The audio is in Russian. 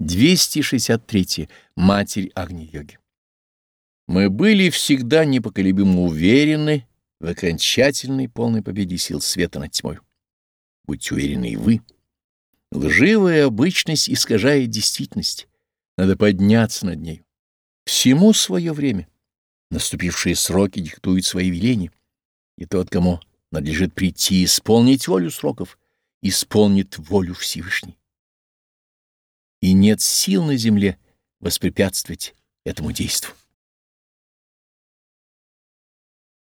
263. Матерь Агни-йоги. Мы были всегда непоколебимо уверены в окончательной полной победе сил света над тьмой. Будьте уверены и вы. Лживая обычность искажает действительность. Надо подняться над ней. Всему свое время. Наступившие сроки диктуют свои веления. И тот, кому надлежит прийти исполнить волю сроков, исполнит волю Всевышней нет сил на земле воспрепятствовать этому действию.